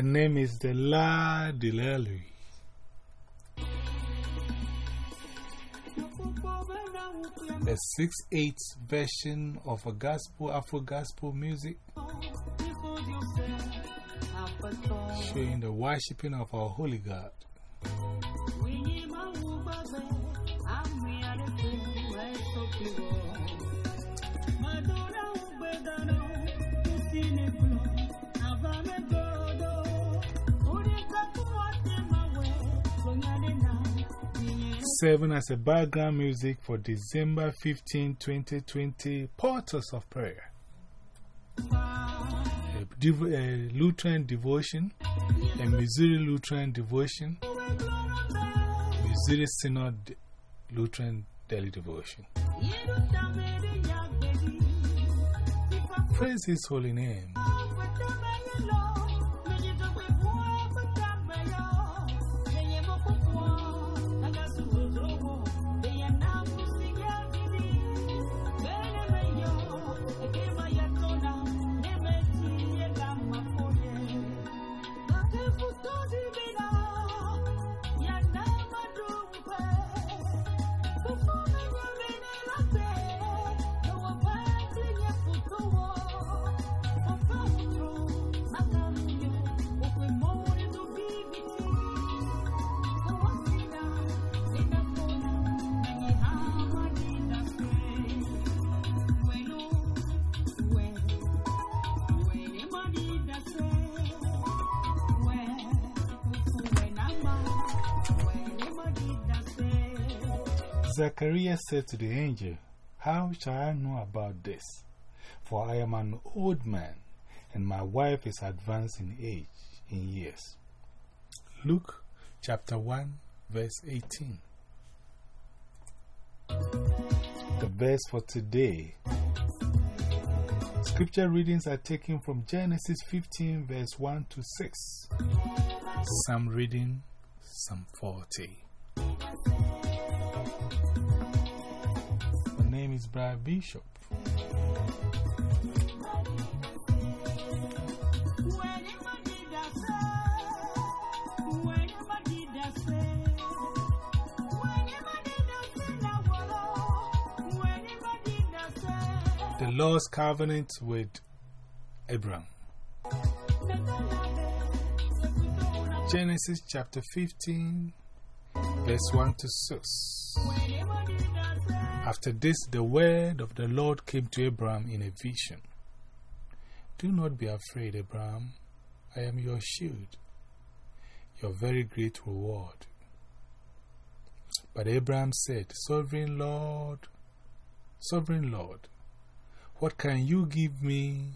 Her name is the La Delele. A 6 8 version of a gospel, Afro gospel music, showing the worshipping of our holy God. Serving as a background music for December 15, 2020, Portals of Prayer. A, a Lutheran devotion, a Missouri Lutheran devotion, Missouri Synod Lutheran daily devotion. Praise His holy name. Zachariah said to the angel, How shall I know about this? For I am an old man, and my wife is advanced in age, in years. Luke chapter 1, verse 18. The verse for today. Scripture readings are taken from Genesis 15, verse 1 to 6. Psalm reading, Psalm 40. Brian Bishop. The Lord's covenant with Abraham. Genesis chapter 15, verse 1 to 6. After this, the word of the Lord came to Abraham in a vision. Do not be afraid, Abraham. I am your shield, your very great reward. But Abraham said, Sovereign Lord, Sovereign Lord, what can you give me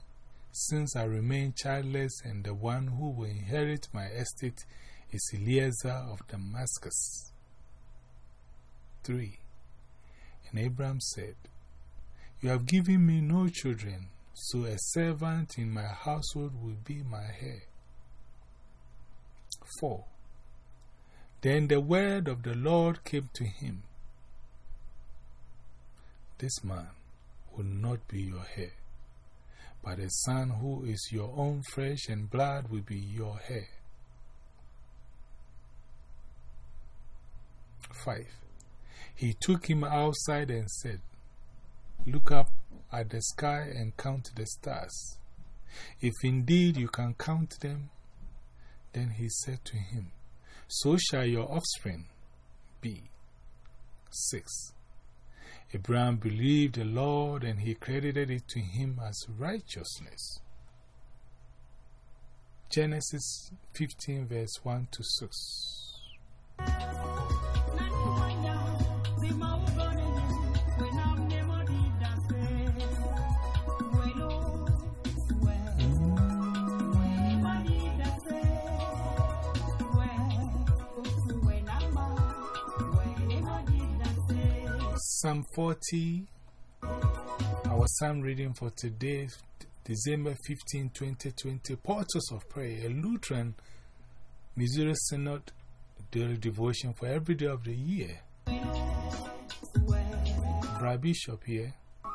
since I remain childless and the one who will inherit my estate is Eliezer of Damascus? 3. And Abraham said, You have given me no children, so a servant in my household will be my heir. 4. Then the word of the Lord came to him This man will not be your heir, but a son who is your own flesh and blood will be your heir. 5. He took him outside and said, Look up at the sky and count the stars. If indeed you can count them, then he said to him, So shall your offspring be. 6. Abraham believed the Lord and he credited it to him as righteousness. Genesis 15, verse 1 to 6. Psalm 40, our psalm reading for today, December 15, 2020, Portals of Prayer, a Lutheran Missouri Synod daily devotion for every day of the year. Brad Bishop here. I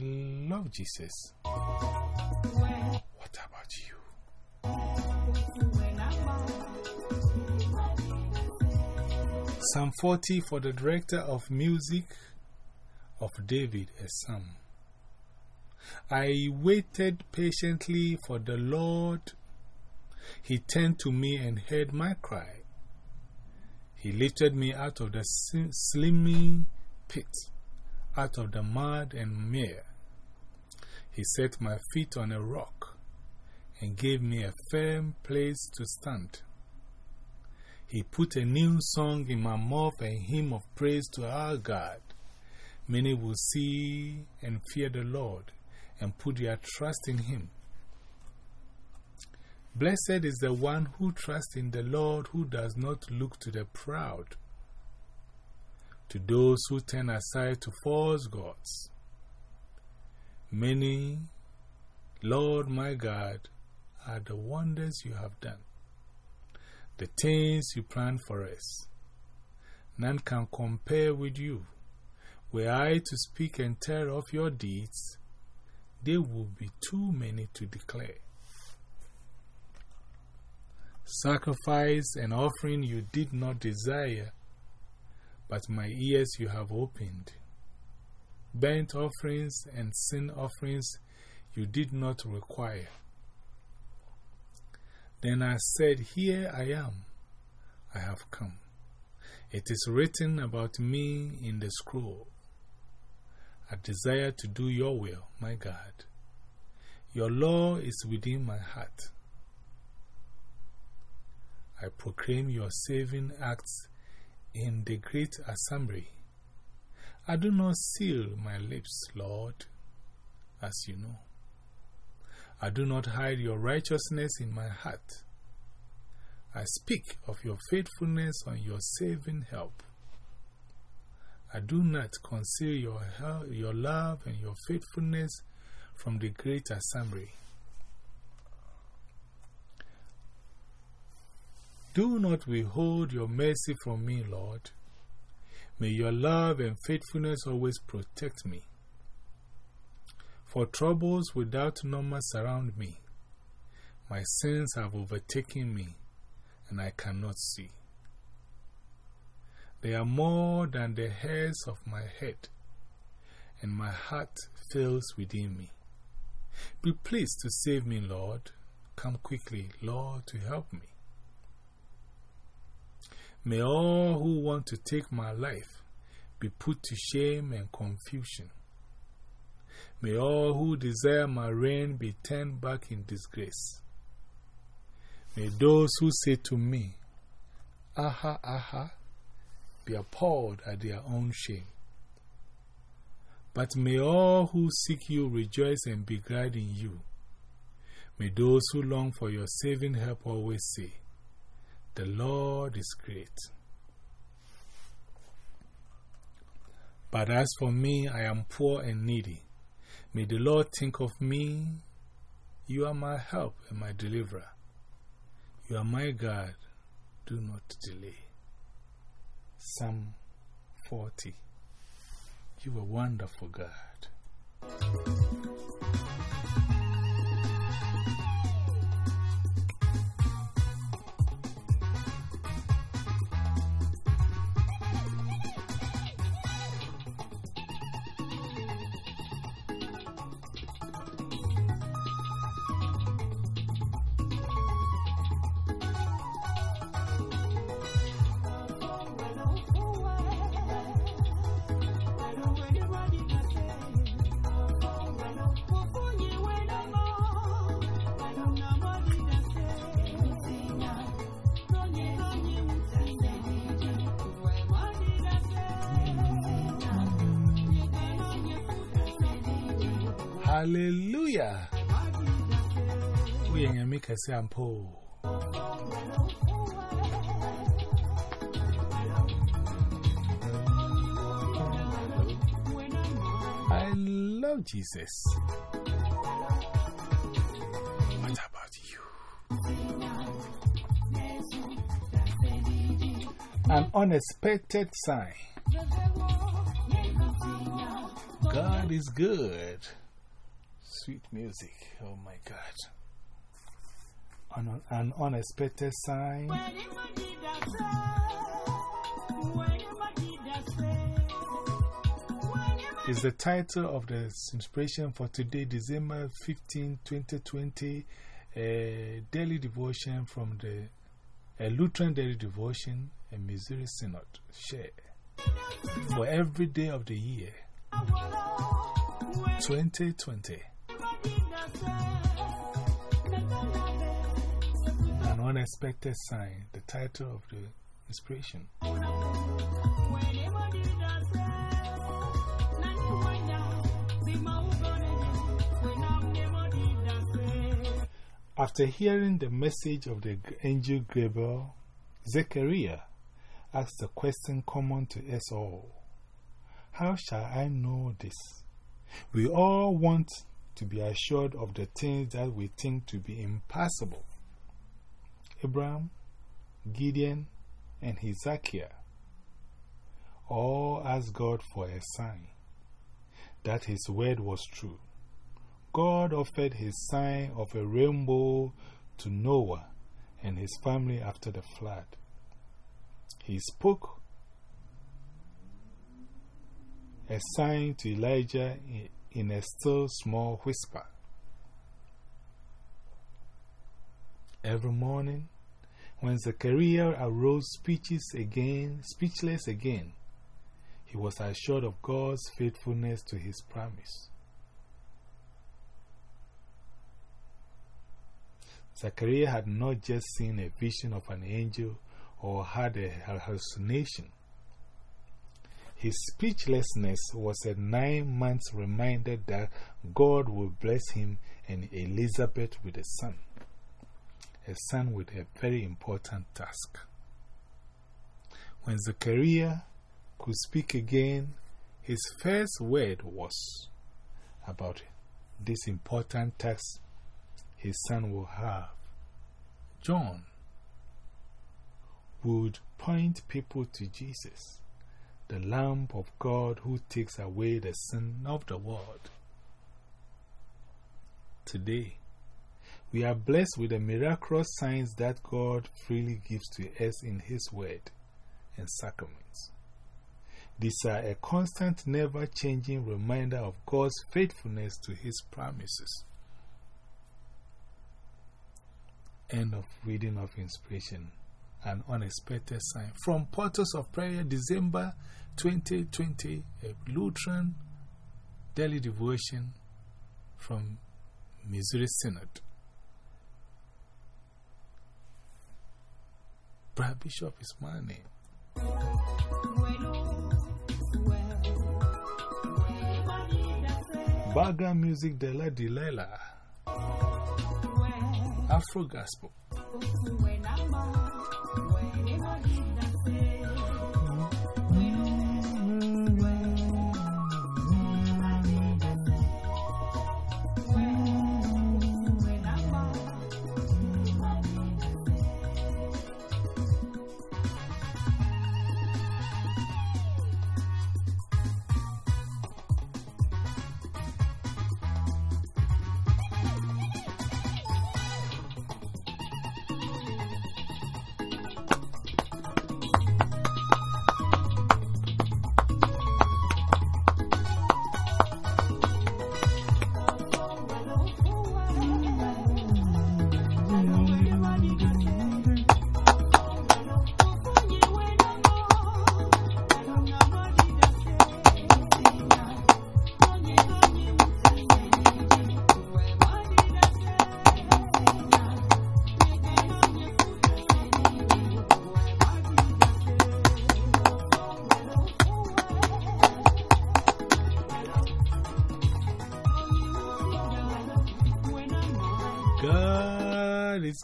love Jesus. What about you? Psalm 40 for the director of music of David, a psalm. I waited patiently for the Lord. He turned to me and heard my cry. He lifted me out of the slimy pit, out of the mud and mire. He set my feet on a rock and gave me a firm place to stand. He put a new song in my mouth, a hymn of praise to our God. Many will see and fear the Lord and put their trust in Him. Blessed is the one who trusts in the Lord, who does not look to the proud, to those who turn aside to false gods. Many, Lord my God, are the wonders you have done the things you plan for us. None can compare with you. Were I to speak and tell of your deeds, there would be too many to declare. Sacrifice and offering you did not desire, but my ears you have opened. Burnt offerings and sin offerings you did not require. Then I said, Here I am, I have come. It is written about me in the scroll. I desire to do your will, my God. Your law is within my heart. I proclaim your saving acts in the great assembly. I do not seal my lips, Lord, as you know. I do not hide your righteousness in my heart. I speak of your faithfulness and your saving help. I do not conceal your, your love and your faithfulness from the great assembly. Do not withhold your mercy from me, Lord. May your love and faithfulness always protect me. For troubles without number surround me. My sins have overtaken me, and I cannot see. They are more than the hairs of my head, and my heart fails within me. Be pleased to save me, Lord. Come quickly, Lord, to help me. May all who want to take my life be put to shame and confusion. May all who desire my reign be turned back in disgrace. May those who say to me, Aha, aha, be appalled at their own shame. But may all who seek you rejoice and be glad in you. May those who long for your saving help always say, The Lord is great. But as for me, I am poor and needy. May the Lord think of me. You are my help and my deliverer. You are my God. Do not delay. Psalm 40. You are wonderful, God. Hallelujah. We are make a sample. I love Jesus. What about you? An unexpected sign. God is good sweet music. Oh my God. an, an unexpected sign. Is the title of the inspiration for today, December 15, 2020, a daily devotion from the a Lutheran daily devotion, a Missouri Synod. Share for every day of the year 2020. An unexpected sign, the title of the inspiration. After hearing the message of the angel Gabriel, Zechariah asked a question common to us all How shall I know this? We all want to be assured of the things that we think to be impossible. Abraham, Gideon, and Hezekiah all asked God for a sign that His word was true. God offered his sign of a rainbow to Noah and his family after the flood. He spoke a sign to Elijah in a still small whisper. Every morning, when Zechariah arose speechless again, speechless again, he was assured of God's faithfulness to his promise. Zachariah had not just seen a vision of an angel or had a hallucination. His speechlessness was a nine month reminder that God would bless him and Elizabeth with a son, a son with a very important task. When Zechariah could speak again, his first word was about this important task his son will have. John would point people to Jesus, the Lamb of God who takes away the sin of the world. Today, we are blessed with the miraculous signs that God freely gives to us in His Word and sacraments. These are a constant, never changing reminder of God's faithfulness to His promises. End of reading of inspiration. An unexpected sign. From Portals of Prayer, December 2020, a Lutheran daily devotion from Missouri Synod. Brad Bishop is my name. Background music, Dela Delilah. Afro Gospel. Buena vida.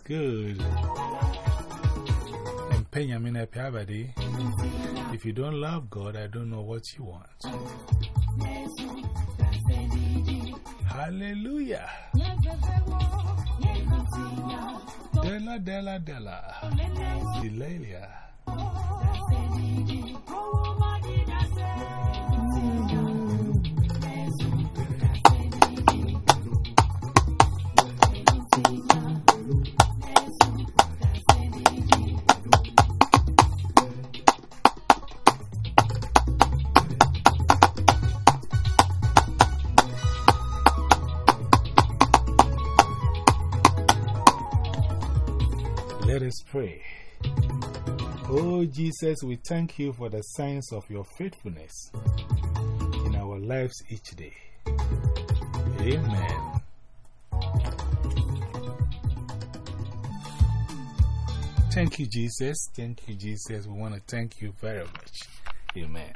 Good. And Benjamin Epiabadi, if you don't love God, I don't know what you want. Hallelujah. Della, Della, Della. Delilia. Let us pray. Oh, Jesus, we thank you for the signs of your faithfulness in our lives each day. Amen. Thank you, Jesus. Thank you, Jesus. We want to thank you very much. Amen.